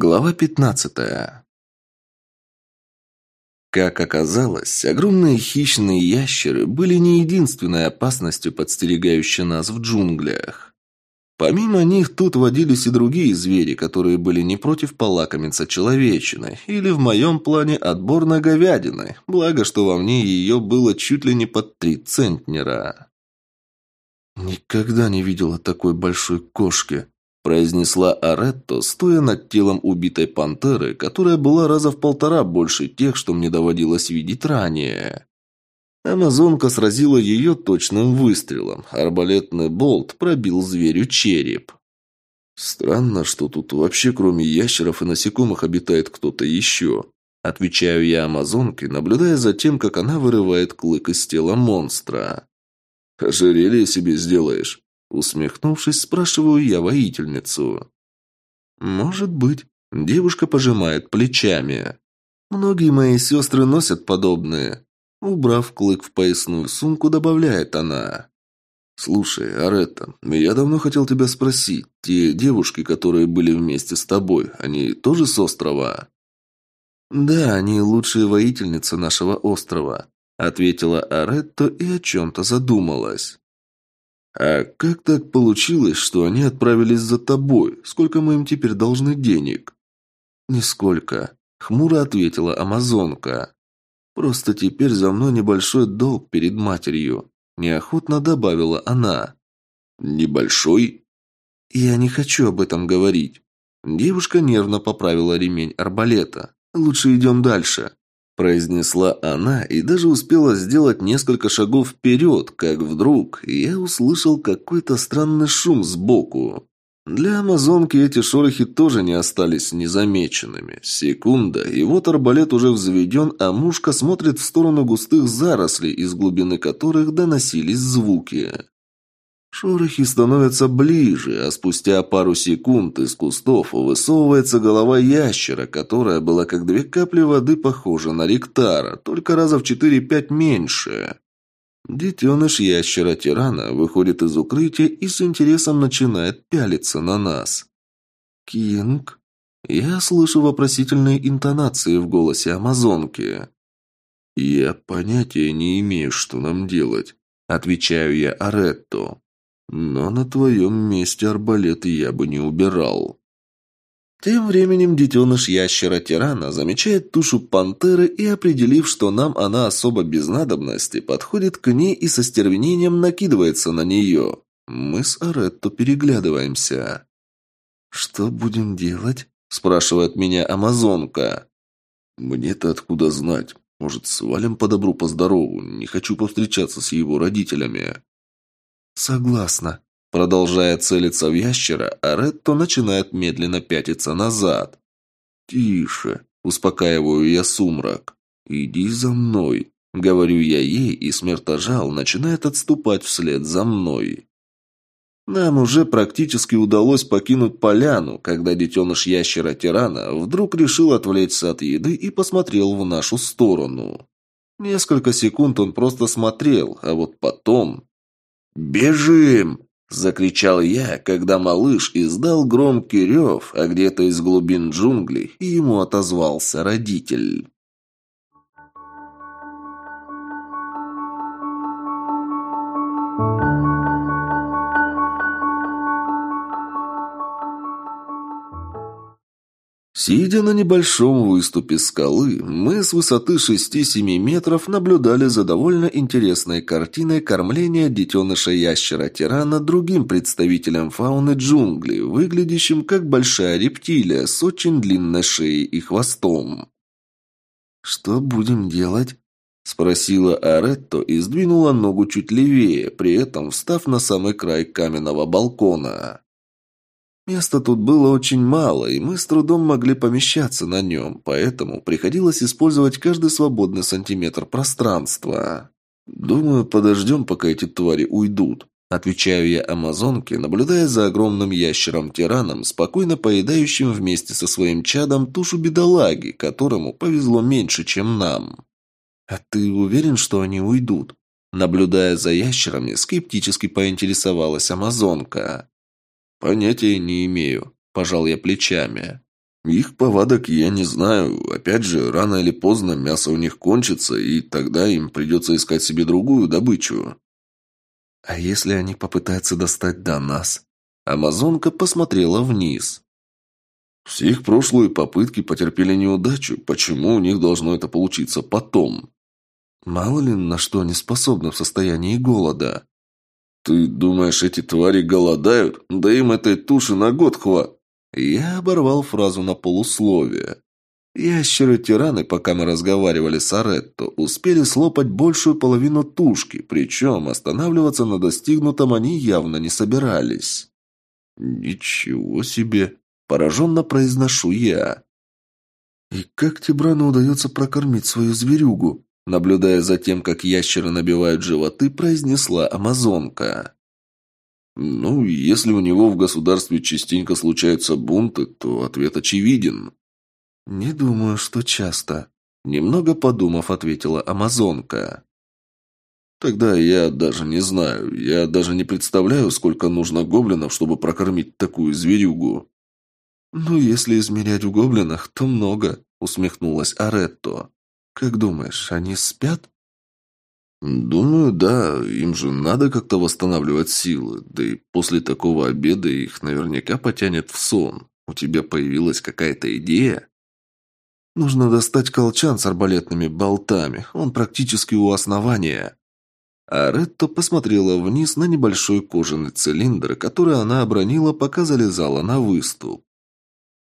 Глава пятнадцатая. Как оказалось, огромные хищные ящеры были не единственной опасностью, подстерегающей нас в джунглях. Помимо них тут водились и другие звери, которые были не против полакомиться человечиной, или в моем плане отборной говядиной, благо, что во мне ее было чуть ли не под три центнера. Никогда не видела такой большой кошки, произнесла Аретто, стоя над телом убитой пантеры, которая была раза в полтора больше тех, что мне доводилось видеть ранее. Амазонка сразила ее точным выстрелом. Арбалетный болт пробил зверю череп. «Странно, что тут вообще кроме ящеров и насекомых обитает кто-то еще», Отвечаю я амазонке, наблюдая за тем, как она вырывает клык из тела монстра. «Ожерелье себе сделаешь?» Усмехнувшись, спрашиваю я воительницу. «Может быть». Девушка пожимает плечами. «Многие мои сестры носят подобные». Убрав клык в поясную сумку, добавляет она. «Слушай, Аретта, я давно хотел тебя спросить, те девушки, которые были вместе с тобой, они тоже с острова?» «Да, они лучшие воительницы нашего острова», ответила Аретто и о чем-то задумалась. «А как так получилось, что они отправились за тобой? Сколько мы им теперь должны денег?» «Нисколько», — хмуро ответила Амазонка. «Просто теперь за мной небольшой долг перед матерью», — неохотно добавила она. «Небольшой?» «Я не хочу об этом говорить». Девушка нервно поправила ремень арбалета. «Лучше идем дальше» произнесла она и даже успела сделать несколько шагов вперед, как вдруг я услышал какой-то странный шум сбоку. Для амазонки эти шорохи тоже не остались незамеченными. Секунда, и вот арбалет уже взведен, а мушка смотрит в сторону густых зарослей, из глубины которых доносились звуки. Шорохи становятся ближе, а спустя пару секунд из кустов высовывается голова ящера, которая была как две капли воды похожа на ректара, только раза в четыре-пять меньше. Детеныш ящера-тирана выходит из укрытия и с интересом начинает пялиться на нас. «Кинг?» Я слышу вопросительные интонации в голосе амазонки. «Я понятия не имею, что нам делать», — отвечаю я Аретто. Но на твоем месте арбалет я бы не убирал. Тем временем детеныш ящера-тирана замечает тушу пантеры и, определив, что нам она особо без надобности, подходит к ней и со стервенением накидывается на нее. Мы с Аретто переглядываемся. «Что будем делать?» – спрашивает меня амазонка. «Мне-то откуда знать? Может, свалим по добру, по здорову? Не хочу повстречаться с его родителями». «Согласна». Продолжая целиться в ящера, Аретто начинает медленно пятиться назад. «Тише», – успокаиваю я сумрак. «Иди за мной», – говорю я ей, и смертожал начинает отступать вслед за мной. Нам уже практически удалось покинуть поляну, когда детеныш ящера-тирана вдруг решил отвлечься от еды и посмотрел в нашу сторону. Несколько секунд он просто смотрел, а вот потом «Бежим!» – закричал я, когда малыш издал громкий рев, а где-то из глубин джунглей ему отозвался родитель. Сидя на небольшом выступе скалы, мы с высоты 6-7 метров наблюдали за довольно интересной картиной кормления детеныша ящера-тирана другим представителем фауны джунглей, выглядящим как большая рептилия с очень длинной шеей и хвостом. «Что будем делать?» – спросила Аретто и сдвинула ногу чуть левее, при этом встав на самый край каменного балкона. Места тут было очень мало, и мы с трудом могли помещаться на нем, поэтому приходилось использовать каждый свободный сантиметр пространства. «Думаю, подождем, пока эти твари уйдут», – отвечаю я амазонке, наблюдая за огромным ящером-тираном, спокойно поедающим вместе со своим чадом тушу бедолаги, которому повезло меньше, чем нам. «А ты уверен, что они уйдут?» Наблюдая за ящерами, скептически поинтересовалась амазонка. «Понятия не имею», – пожал я плечами. Их повадок я не знаю. Опять же, рано или поздно мясо у них кончится, и тогда им придется искать себе другую добычу. А если они попытаются достать до нас? Амазонка посмотрела вниз. Все их прошлые попытки потерпели неудачу. Почему у них должно это получиться потом? Мало ли на что они способны в состоянии голода. Ты думаешь, эти твари голодают? Да им этой туши на год хват. Я оборвал фразу на полусловие. Ящеры-тираны, пока мы разговаривали с Аретто, успели слопать большую половину тушки, причем останавливаться на достигнутом они явно не собирались. «Ничего себе!» – пораженно произношу я. «И как Тибрану удается прокормить свою зверюгу?» Наблюдая за тем, как ящеры набивают животы, произнесла амазонка. Ну, если у него в государстве частенько случаются бунты, то ответ очевиден. Не думаю, что часто. Немного подумав, ответила амазонка. Тогда я даже не знаю. Я даже не представляю, сколько нужно гоблинов, чтобы прокормить такую зверюгу. Ну, если измерять в гоблинах, то много, усмехнулась Аретто. Как думаешь, они спят? «Думаю, да. Им же надо как-то восстанавливать силы. Да и после такого обеда их наверняка потянет в сон. У тебя появилась какая-то идея?» «Нужно достать колчан с арбалетными болтами. Он практически у основания». А Ретто посмотрела вниз на небольшой кожаный цилиндр, который она обронила, пока залезала на выступ.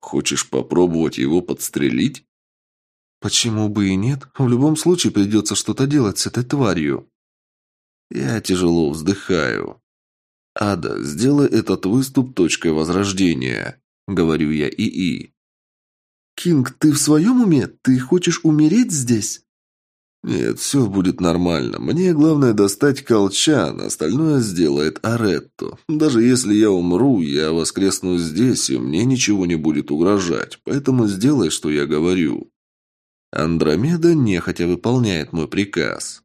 «Хочешь попробовать его подстрелить?» Почему бы и нет? В любом случае придется что-то делать с этой тварью. Я тяжело вздыхаю. Ада, сделай этот выступ точкой возрождения, говорю я ИИ. Кинг, ты в своем уме? Ты хочешь умереть здесь? Нет, все будет нормально. Мне главное достать колчан, остальное сделает Аретто. Даже если я умру, я воскресну здесь, и мне ничего не будет угрожать. Поэтому сделай, что я говорю. Андромеда нехотя выполняет мой приказ.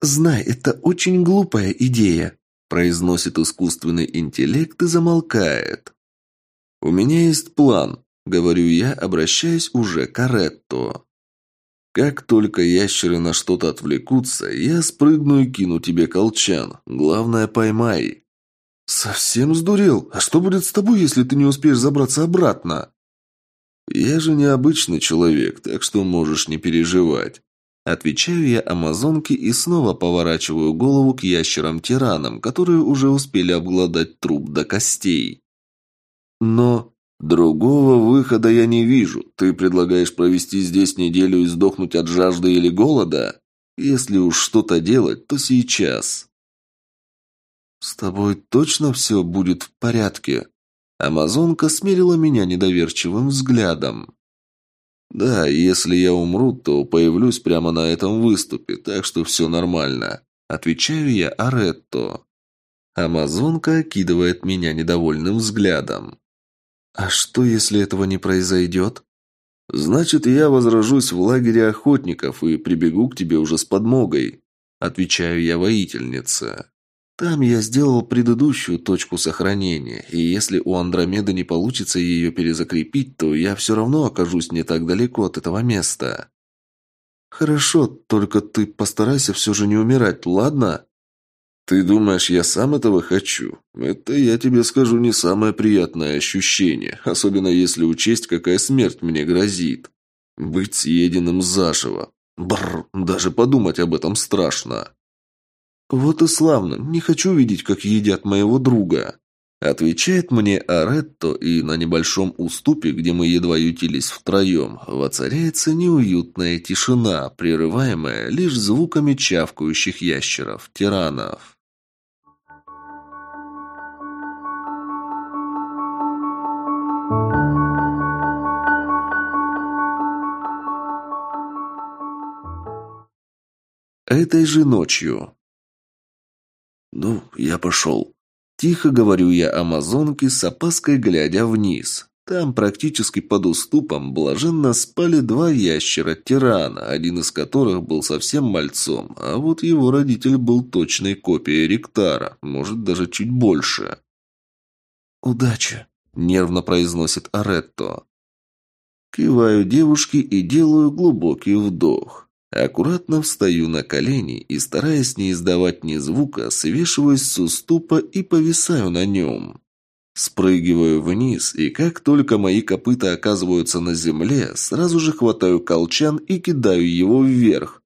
«Знай, это очень глупая идея», – произносит искусственный интеллект и замолкает. «У меня есть план», – говорю я, обращаясь уже к Аретто. «Как только ящеры на что-то отвлекутся, я спрыгну и кину тебе колчан. Главное, поймай». «Совсем сдурел? А что будет с тобой, если ты не успеешь забраться обратно?» «Я же не обычный человек, так что можешь не переживать». Отвечаю я амазонке и снова поворачиваю голову к ящерам-тиранам, которые уже успели обглодать труп до костей. «Но другого выхода я не вижу. Ты предлагаешь провести здесь неделю и сдохнуть от жажды или голода? Если уж что-то делать, то сейчас». «С тобой точно все будет в порядке?» Амазонка смерила меня недоверчивым взглядом. «Да, если я умру, то появлюсь прямо на этом выступе, так что все нормально», – отвечаю я Аретто. Амазонка окидывает меня недовольным взглядом. «А что, если этого не произойдет?» «Значит, я возражусь в лагере охотников и прибегу к тебе уже с подмогой», – отвечаю я воительнице. Там я сделал предыдущую точку сохранения, и если у Андромеды не получится ее перезакрепить, то я все равно окажусь не так далеко от этого места. Хорошо, только ты постарайся все же не умирать, ладно? Ты думаешь, я сам этого хочу? Это, я тебе скажу, не самое приятное ощущение, особенно если учесть, какая смерть мне грозит. Быть съеденным заживо. Бррр, даже подумать об этом страшно. «Вот и славно. Не хочу видеть, как едят моего друга». Отвечает мне Аретто, и на небольшом уступе, где мы едва ютились втроем, воцаряется неуютная тишина, прерываемая лишь звуками чавкающих ящеров, тиранов. Этой же ночью «Ну, я пошел». Тихо говорю я амазонке с опаской, глядя вниз. Там практически под уступом блаженно спали два ящера-тирана, один из которых был совсем мальцом, а вот его родитель был точной копией Ректара, может даже чуть больше. «Удачи», — нервно произносит Аретто. Киваю девушке и делаю глубокий вдох. Аккуратно встаю на колени и, стараясь не издавать ни звука, свешиваюсь с уступа и повисаю на нем. Спрыгиваю вниз, и как только мои копыта оказываются на земле, сразу же хватаю колчан и кидаю его вверх.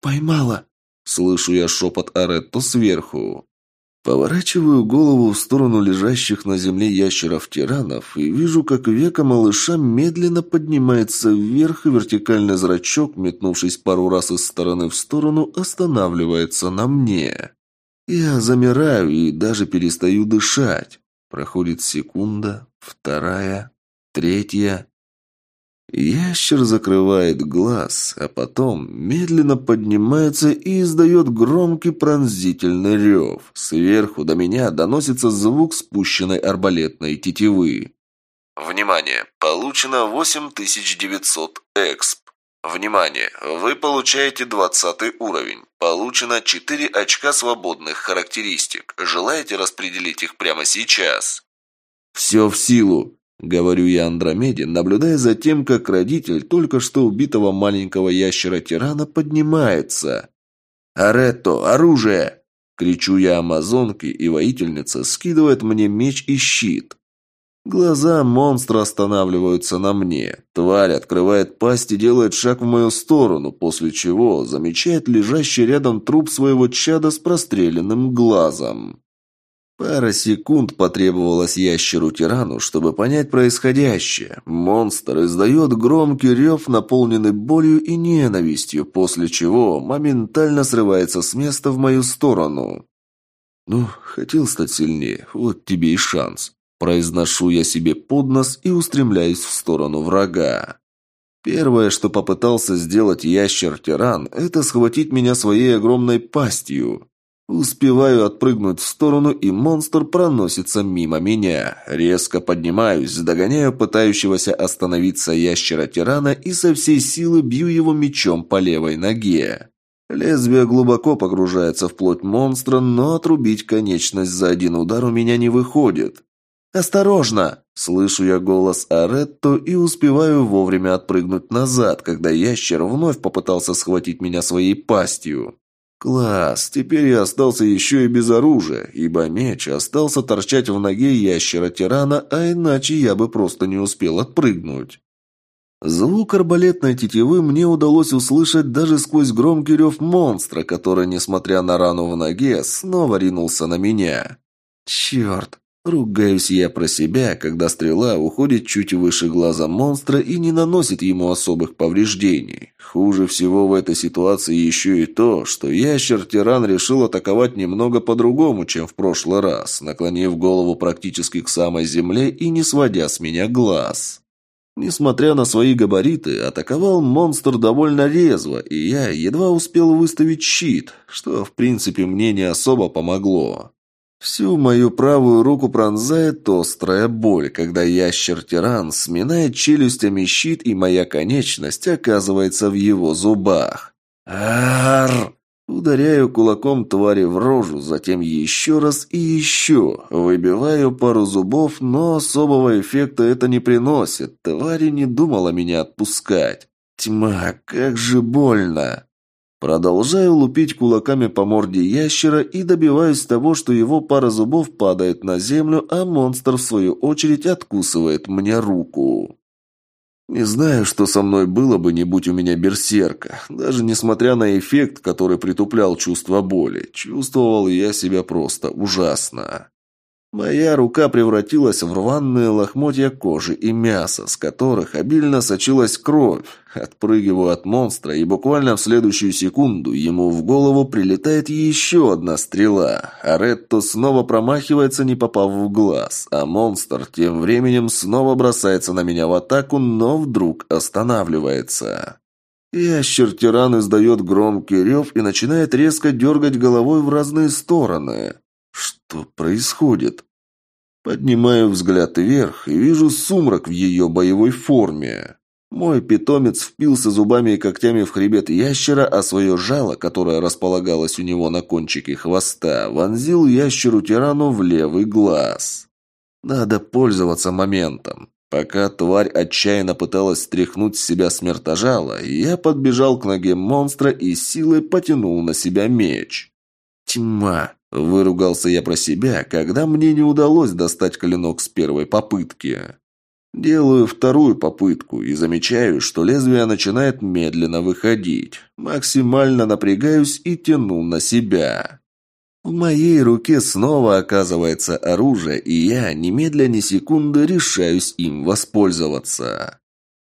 «Поймала!» – слышу я шепот Аретто сверху. Поворачиваю голову в сторону лежащих на земле ящеров-тиранов и вижу, как века малыша медленно поднимается вверх, и вертикальный зрачок, метнувшись пару раз из стороны в сторону, останавливается на мне. Я замираю и даже перестаю дышать. Проходит секунда, вторая, третья. Ящер закрывает глаз, а потом медленно поднимается и издает громкий пронзительный рев. Сверху до меня доносится звук спущенной арбалетной тетивы. Внимание! Получено 8900 эксп. Внимание! Вы получаете 20 уровень. Получено 4 очка свободных характеристик. Желаете распределить их прямо сейчас? Все в силу. Говорю я Андромеде, наблюдая за тем, как родитель только что убитого маленького ящера-тирана поднимается. «Аретто, оружие!» Кричу я амазонке, и воительница скидывает мне меч и щит. Глаза монстра останавливаются на мне. Тварь открывает пасть и делает шаг в мою сторону, после чего замечает лежащий рядом труп своего чада с простреленным глазом. Пара секунд потребовалось ящеру-тирану, чтобы понять происходящее. Монстр издает громкий рев, наполненный болью и ненавистью, после чего моментально срывается с места в мою сторону. «Ну, хотел стать сильнее, вот тебе и шанс». Произношу я себе под нос и устремляюсь в сторону врага. Первое, что попытался сделать ящер-тиран, это схватить меня своей огромной пастью. Успеваю отпрыгнуть в сторону, и монстр проносится мимо меня. Резко поднимаюсь, догоняю пытающегося остановиться ящера-тирана и со всей силы бью его мечом по левой ноге. Лезвие глубоко погружается в плоть монстра, но отрубить конечность за один удар у меня не выходит. «Осторожно!» – слышу я голос Аретто и успеваю вовремя отпрыгнуть назад, когда ящер вновь попытался схватить меня своей пастью. Класс, теперь я остался еще и без оружия, ибо меч остался торчать в ноге ящера-тирана, а иначе я бы просто не успел отпрыгнуть. Звук арбалетной тетивы мне удалось услышать даже сквозь громкий рев монстра, который, несмотря на рану в ноге, снова ринулся на меня. Черт, Ругаюсь я про себя, когда стрела уходит чуть выше глаза монстра и не наносит ему особых повреждений. Хуже всего в этой ситуации еще и то, что ящер-тиран решил атаковать немного по-другому, чем в прошлый раз, наклонив голову практически к самой земле и не сводя с меня глаз. Несмотря на свои габариты, атаковал монстр довольно резво, и я едва успел выставить щит, что, в принципе, мне не особо помогло. Всю мою правую руку пронзает острая боль, когда ящер-тиран сминает челюстями щит, и моя конечность оказывается в его зубах. Арр! Ударяю кулаком твари в рожу, затем еще раз и еще. Выбиваю пару зубов, но особого эффекта это не приносит. Тварь не думала меня отпускать. Тьма, как же больно! Продолжаю лупить кулаками по морде ящера и добиваюсь того, что его пара зубов падает на землю, а монстр, в свою очередь, откусывает мне руку. Не знаю, что со мной было бы, не будь у меня берсерка. Даже несмотря на эффект, который притуплял чувство боли, чувствовал я себя просто ужасно. Моя рука превратилась в рваные лохмотья кожи и мяса, с которых обильно сочилась кровь. Отпрыгиваю от монстра, и буквально в следующую секунду ему в голову прилетает еще одна стрела. А Ретто снова промахивается, не попав в глаз, а монстр тем временем снова бросается на меня в атаку, но вдруг останавливается. Ящер-тиран издает громкий рев и начинает резко дергать головой в разные стороны. Что происходит? Поднимаю взгляд вверх и вижу сумрак в ее боевой форме. Мой питомец впился зубами и когтями в хребет ящера, а свое жало, которое располагалось у него на кончике хвоста, вонзил ящеру-тирану в левый глаз. Надо пользоваться моментом. Пока тварь отчаянно пыталась стряхнуть с себя смертожало, я подбежал к ноге монстра и силой потянул на себя меч. «Тьма!» – выругался я про себя, когда мне не удалось достать клинок с первой попытки. Делаю вторую попытку и замечаю, что лезвие начинает медленно выходить. Максимально напрягаюсь и тяну на себя. В моей руке снова оказывается оружие, и я, немедля ни секунды, решаюсь им воспользоваться.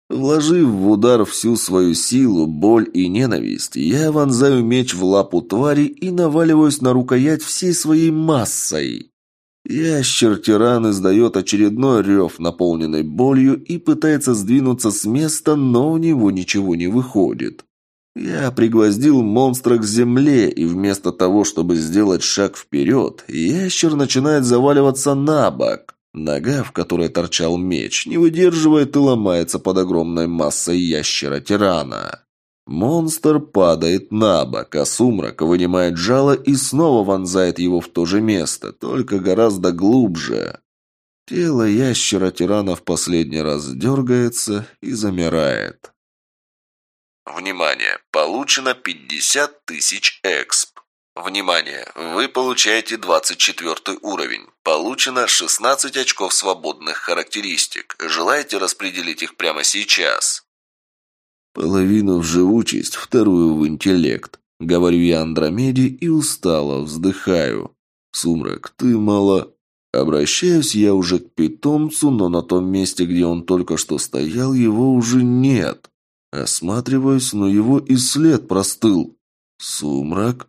Вложив в удар всю свою силу, боль и ненависть, я вонзаю меч в лапу твари и наваливаюсь на рукоять всей своей массой. Ящер-тиран издает очередной рев, наполненный болью, и пытается сдвинуться с места, но у него ничего не выходит. Я пригвоздил монстра к земле, и вместо того, чтобы сделать шаг вперед, ящер начинает заваливаться на бок. Нога, в которой торчал меч, не выдерживает и ломается под огромной массой ящера-тирана. Монстр падает на бок, а сумрак вынимает жало и снова вонзает его в то же место, только гораздо глубже. Тело ящера-тирана в последний раз дергается и замирает. Внимание! Получено 50 тысяч эксп. Внимание! Вы получаете 24 уровень. Получено 16 очков свободных характеристик. Желаете распределить их прямо сейчас? Половину в живучесть, вторую в интеллект. Говорю я Андромеде и устало вздыхаю. Сумрак, ты мало... Обращаюсь я уже к питомцу, но на том месте, где он только что стоял, его уже нет. Осматриваюсь, но его и след простыл. Сумрак.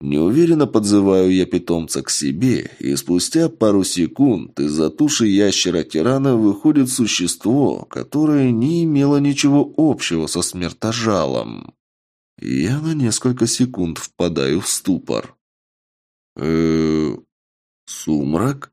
Неуверенно подзываю я питомца к себе, и спустя пару секунд из-за туши ящера-тирана выходит существо, которое не имело ничего общего со смертожалом. Я на несколько секунд впадаю в ступор. э Сумрак?